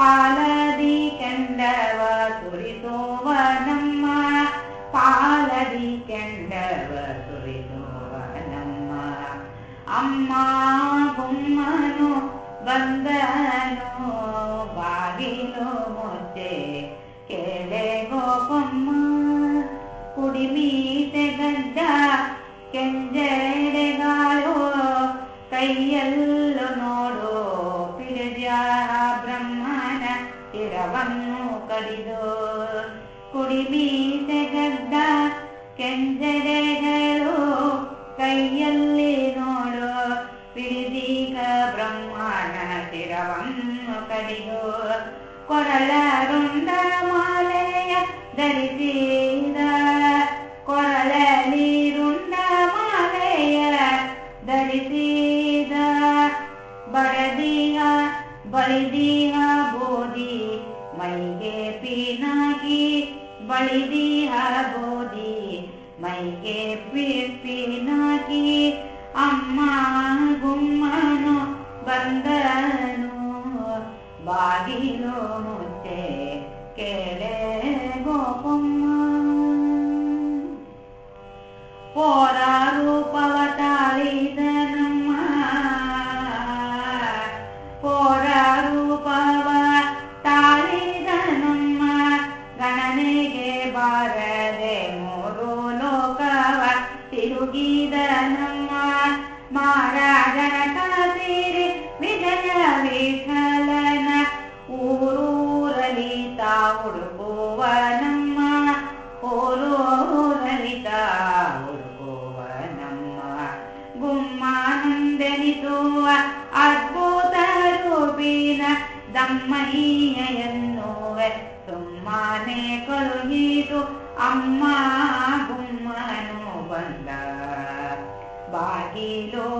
ಪಾಲದಿ ಕೆಂಡವ ಸುರಿಸುವ ನಮ್ಮ ಪಾಲದಿ ಕೆಂಡವ ಸುರಿಸುವ ನಮ್ಮ ಅಮ್ಮ ಗುಮ್ಮನು ಬಂದನು ಬಾಗಿಲು ಮುಚ್ಚೆ ಕೆಳೆ ಗೋಪಮ್ಮ ಕುಡಿಮೀಸೆ ಗಡ್ಡ ಕೆಂಜೆಡೆಗಾಳು ಕೈಯಲ್ಲೂ ಶಿರವನ್ನು ಕಡಿದು ಕುಡಿಮೀಸೆ ಗದ್ದ ಕೆಂಜರೆಗಳು ಕೈಯಲ್ಲಿ ನೋಡು ಬಿಡಿದೀಗ ಬ್ರಹ್ಮನ ಶಿರವನ್ನು ಕಡಿದು. ಕೊರಳ ರುಂಡ ಮಾಲೆಯ ಧರಿಸಿದ ಕೊರಳಲಿ ರುಂಡ ಮಾಲೆಯ ಧರಿಸಿದ. ಬಡದಿಯ ಬಳಿದಿಯ ಬೋಧಿ ಮೈಗೆ ಪೀನಾಗಿ ಬಳಿದಿ ಬೋಧಿ ಮೈಗೆ ಪಿನಾಗಿ ಅಮ್ಮ ಗುಮ್ಮನು ಬಂದನು. ಬಾಗಿಲು ಮುಚ್ಚೆ ಕೆಳೆ ತಿರುಗಿದನಮ್ಮ ಮಹಾರಾಜನ ಕಾಸಿರಿ ವಿಜಯ ವಿಠಲನ ಊರೂರಲಿ ತಾ ಹುಡುಕುವ ನಮ್ಮ ಊರೂರಲಿ ತಾ ಹುಡುಕುವ ನಮ್ಮ ಗುಮ್ಮಾನಂದೆನಿಸುವ ಅದ್ಭುತ ರೂಪಿನ ದಮ್ಮಯ್ಯ ಎನ್ನುವೆ ಸುಮ್ಮನೆ ಕಳುಹಿಸು ಅಮ್ಮ ಬಾಗಿಲು ಮುಚ್ಚೆ ಗೋ